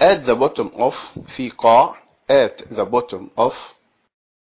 at the bottom of في قاع at the bottom of